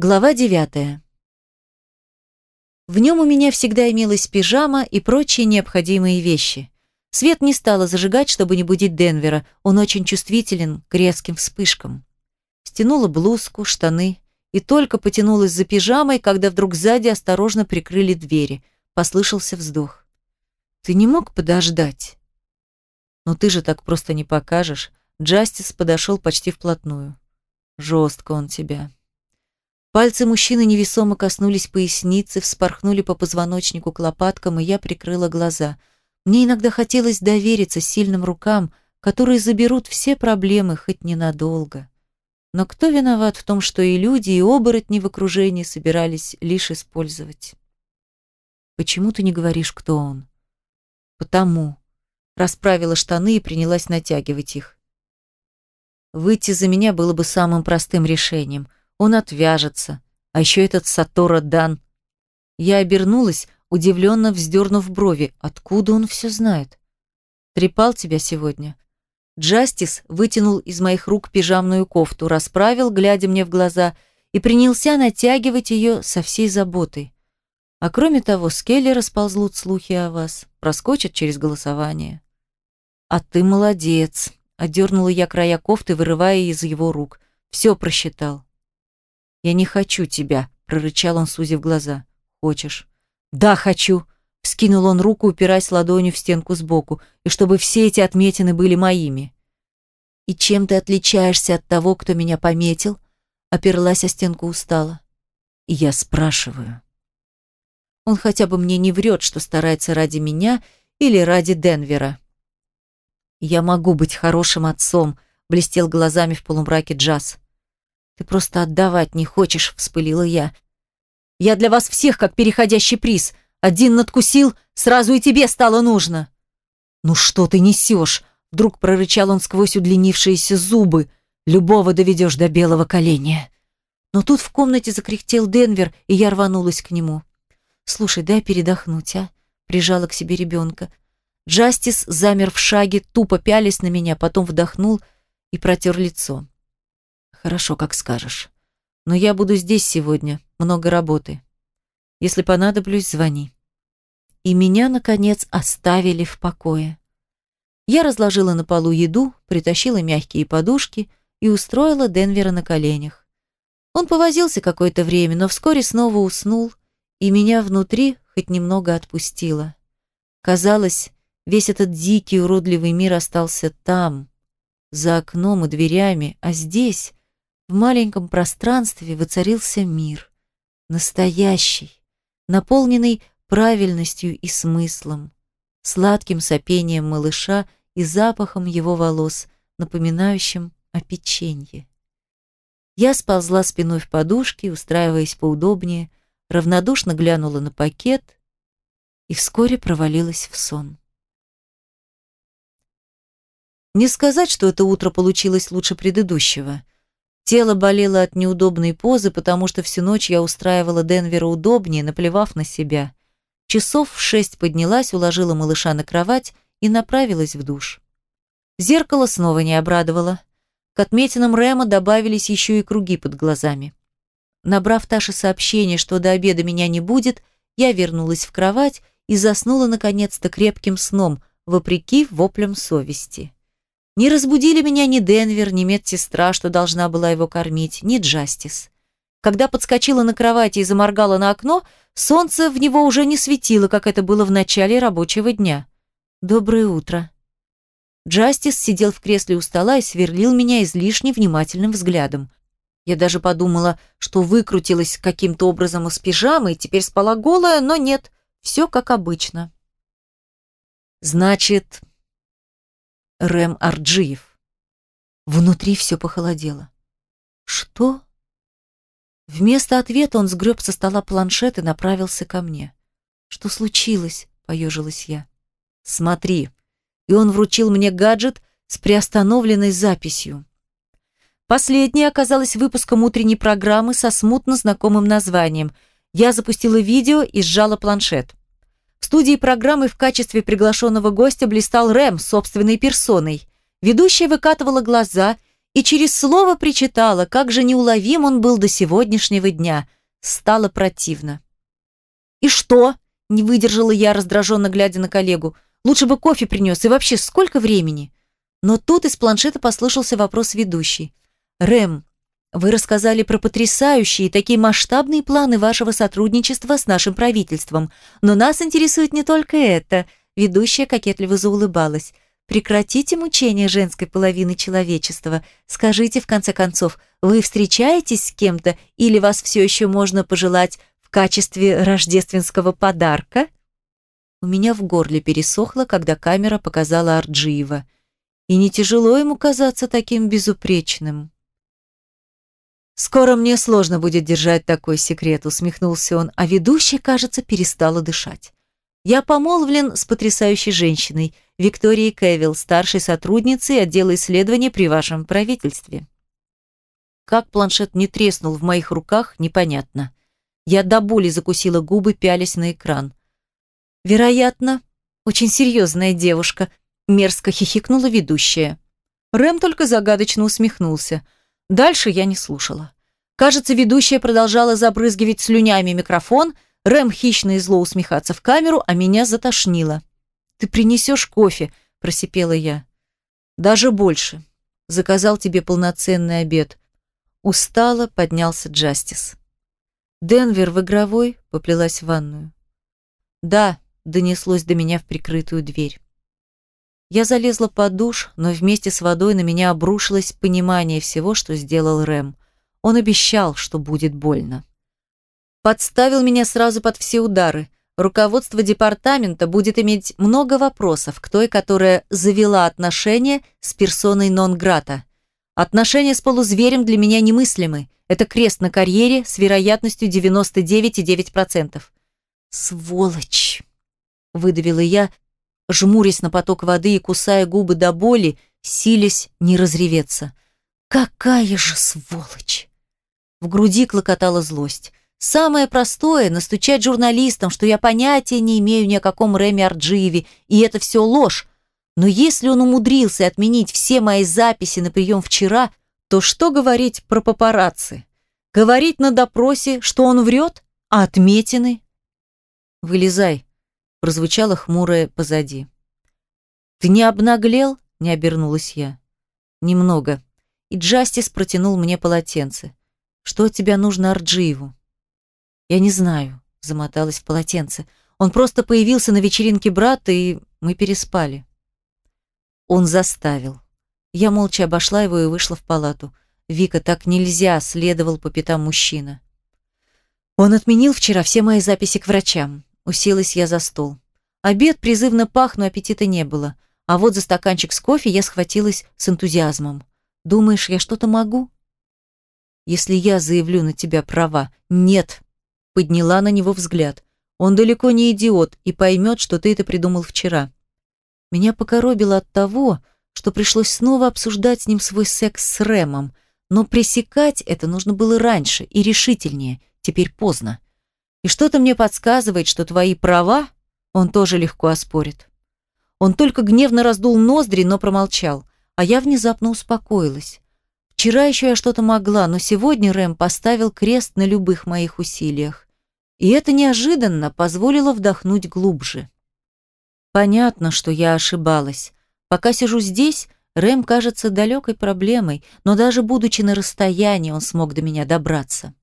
Глава девятая. В нем у меня всегда имелась пижама и прочие необходимые вещи. Свет не стала зажигать, чтобы не будить Денвера, он очень чувствителен к резким вспышкам. Стянула блузку, штаны и только потянулась за пижамой, когда вдруг сзади осторожно прикрыли двери. Послышался вздох. «Ты не мог подождать?» «Ну ты же так просто не покажешь». Джастис подошел почти вплотную. «Жестко он тебя». Пальцы мужчины невесомо коснулись поясницы, вспорхнули по позвоночнику к лопаткам, и я прикрыла глаза. Мне иногда хотелось довериться сильным рукам, которые заберут все проблемы хоть ненадолго. Но кто виноват в том, что и люди, и оборотни в окружении собирались лишь использовать? Почему ты не говоришь, кто он? Потому. Расправила штаны и принялась натягивать их. Выйти за меня было бы самым простым решением — он отвяжется. А еще этот Сатора Дан. Я обернулась, удивленно вздернув брови. Откуда он все знает? Трепал тебя сегодня? Джастис вытянул из моих рук пижамную кофту, расправил, глядя мне в глаза, и принялся натягивать ее со всей заботой. А кроме того, с Келли расползлут слухи о вас, проскочат через голосование. «А ты молодец!» — одернула я края кофты, вырывая из его рук. «Все просчитал. «Я не хочу тебя», — прорычал он, сузив глаза. «Хочешь?» «Да, хочу», — вскинул он руку, упираясь ладонью в стенку сбоку, «и чтобы все эти отметины были моими». «И чем ты отличаешься от того, кто меня пометил?» Оперлась о стенку устала. И я спрашиваю. Он хотя бы мне не врет, что старается ради меня или ради Денвера. «Я могу быть хорошим отцом», — блестел глазами в полумраке Джаз. «Ты просто отдавать не хочешь», — вспылила я. «Я для вас всех как переходящий приз. Один надкусил, сразу и тебе стало нужно». «Ну что ты несешь?» — вдруг прорычал он сквозь удлинившиеся зубы. «Любого доведешь до белого коленя». Но тут в комнате закряхтел Денвер, и я рванулась к нему. «Слушай, дай передохнуть, а?» — прижала к себе ребенка. Джастис замер в шаге, тупо пялись на меня, потом вдохнул и протер лицо. Хорошо, как скажешь. Но я буду здесь сегодня, много работы. Если понадоблюсь, звони. И меня, наконец, оставили в покое. Я разложила на полу еду, притащила мягкие подушки и устроила Денвера на коленях. Он повозился какое-то время, но вскоре снова уснул, и меня внутри хоть немного отпустило. Казалось, весь этот дикий уродливый мир остался там, за окном и дверями, а здесь, в маленьком пространстве воцарился мир. Настоящий, наполненный правильностью и смыслом, сладким сопением малыша и запахом его волос, напоминающим о печенье. Я сползла спиной в подушке, устраиваясь поудобнее, равнодушно глянула на пакет и вскоре провалилась в сон. Не сказать, что это утро получилось лучше предыдущего. Тело болело от неудобной позы, потому что всю ночь я устраивала Денвера удобнее, наплевав на себя. Часов в шесть поднялась, уложила малыша на кровать и направилась в душ. Зеркало снова не обрадовало. К отметинам Рэма добавились еще и круги под глазами. Набрав Таше сообщение, что до обеда меня не будет, я вернулась в кровать и заснула наконец-то крепким сном, вопреки воплям совести. Не разбудили меня ни Денвер, ни медсестра, что должна была его кормить, ни Джастис. Когда подскочила на кровати и заморгала на окно, солнце в него уже не светило, как это было в начале рабочего дня. «Доброе утро». Джастис сидел в кресле у стола и сверлил меня излишне внимательным взглядом. Я даже подумала, что выкрутилась каким-то образом из пижамы и теперь спала голая, но нет, все как обычно. «Значит, Рэм Арджиев. Внутри все похолодело. Что? Вместо ответа он сгреб со стола планшет и направился ко мне. Что случилось? Поежилась я. Смотри. И он вручил мне гаджет с приостановленной записью. Последняя оказалась выпуском утренней программы со смутно знакомым названием. Я запустила видео и сжала планшет. В студии программы в качестве приглашенного гостя блистал Рэм собственной персоной. Ведущая выкатывала глаза и через слово причитала, как же неуловим он был до сегодняшнего дня. Стало противно. «И что?» – не выдержала я, раздраженно глядя на коллегу. «Лучше бы кофе принес, и вообще сколько времени?» Но тут из планшета послышался вопрос ведущей. «Рэм, вы рассказали про потрясающие, такие масштабные планы вашего сотрудничества с нашим правительством. Но нас интересует не только это». Ведущая кокетливо заулыбалась. «Прекратите мучения женской половины человечества. Скажите, в конце концов, вы встречаетесь с кем-то или вас все еще можно пожелать в качестве рождественского подарка?» У меня в горле пересохло, когда камера показала Арджиева. И не тяжело ему казаться таким безупречным. «Скоро мне сложно будет держать такой секрет», — усмехнулся он, а ведущая, кажется, перестала дышать. «Я помолвлен с потрясающей женщиной, Викторией Кевилл, старшей сотрудницей отдела исследований при вашем правительстве». Как планшет не треснул в моих руках, непонятно. Я до боли закусила губы, пялись на экран. «Вероятно, очень серьезная девушка», Мерзко хихикнула ведущая. Рэм только загадочно усмехнулся. Дальше я не слушала. Кажется, ведущая продолжала забрызгивать слюнями микрофон, Рэм хищно и зло усмехаться в камеру, а меня затошнило. «Ты принесешь кофе?» – просипела я. «Даже больше. Заказал тебе полноценный обед». Устало поднялся Джастис. «Денвер в игровой?» – поплелась в ванную. «Да», – донеслось до меня в прикрытую дверь. Я залезла под душ, но вместе с водой на меня обрушилось понимание всего, что сделал Рэм. Он обещал, что будет больно. Подставил меня сразу под все удары. Руководство департамента будет иметь много вопросов к той, которая завела отношения с персоной нон-грата. Отношения с полузверем для меня немыслимы. Это крест на карьере с вероятностью 99,9%. «Сволочь!» – выдавила я, жмурясь на поток воды и кусая губы до боли, силясь не разреветься. «Какая же сволочь!» В груди клокотала злость. Самое простое — настучать журналистам, что я понятия не имею ни о каком Рэме Арджиеве, и это все ложь. Но если он умудрился отменить все мои записи на прием вчера, то что говорить про папарацци? Говорить на допросе, что он врет, а отметины? «Вылезай», прозвучало хмурое позади. «Ты не обнаглел?» – не обернулась я. «Немного». И Джастис протянул мне полотенце. «Что от тебя нужно Арджиеву?» «Я не знаю», – замоталась в полотенце. «Он просто появился на вечеринке брата, и мы переспали». Он заставил. Я молча обошла его и вышла в палату. «Вика, так нельзя», – следовал по пятам мужчина. Он отменил вчера все мои записи к врачам. Уселась я за стол. Обед призывно пах, но аппетита не было. А вот за стаканчик с кофе я схватилась с энтузиазмом. «Думаешь, я что-то могу?» «Если я заявлю на тебя права...» «Нет!» Подняла на него взгляд. «Он далеко не идиот и поймет, что ты это придумал вчера». Меня покоробило от того, что пришлось снова обсуждать с ним свой секс с Рэмом, но пресекать это нужно было раньше и решительнее, теперь поздно. И что-то мне подсказывает, что твои права он тоже легко оспорит. Он только гневно раздул ноздри, но промолчал, а я внезапно успокоилась. Вчера еще я что-то могла, но сегодня Рэм поставил крест на любых моих усилиях. И это неожиданно позволило вдохнуть глубже. Понятно, что я ошибалась. Пока сижу здесь, Рэм кажется далекой проблемой, но даже будучи на расстоянии, он смог до меня добраться.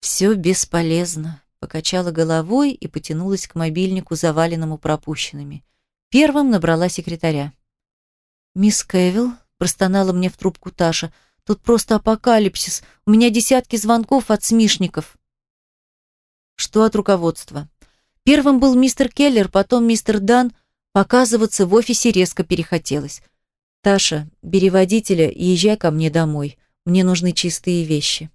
Все бесполезно. Покачала головой и потянулась к мобильнику, заваленному пропущенными. Первым набрала секретаря. «Мисс Кевилл», — простонала мне в трубку Таша, — «тут просто апокалипсис. У меня десятки звонков от смешников». «Что от руководства?» Первым был мистер Келлер, потом мистер Дан. Показываться в офисе резко перехотелось. «Таша, бери водителя и езжай ко мне домой. Мне нужны чистые вещи».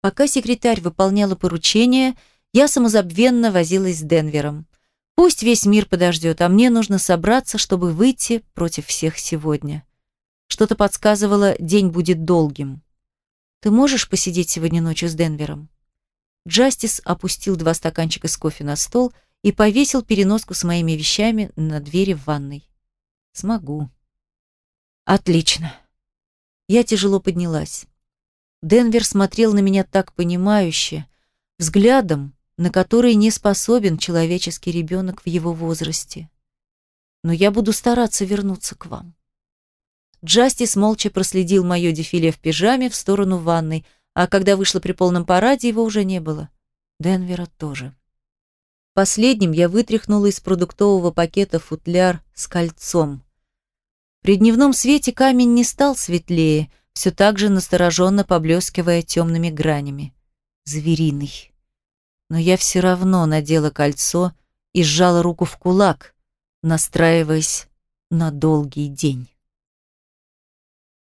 Пока секретарь выполняла поручение, я самозабвенно возилась с Денвером. Пусть весь мир подождет, а мне нужно собраться, чтобы выйти против всех сегодня. Что-то подсказывало, день будет долгим. Ты можешь посидеть сегодня ночью с Денвером? Джастис опустил два стаканчика с кофе на стол и повесил переноску с моими вещами на двери в ванной. Смогу. Отлично. Я тяжело поднялась. Денвер смотрел на меня так понимающе, взглядом, на который не способен человеческий ребенок в его возрасте. Но я буду стараться вернуться к вам. Джастис молча проследил мое дефиле в пижаме в сторону ванной, а когда вышла при полном параде, его уже не было. Денвера тоже. Последним я вытряхнула из продуктового пакета футляр с кольцом. При дневном свете камень не стал светлее, все так же настороженно поблескивая темными гранями. Звериный. Но я все равно надела кольцо и сжала руку в кулак, настраиваясь на долгий день.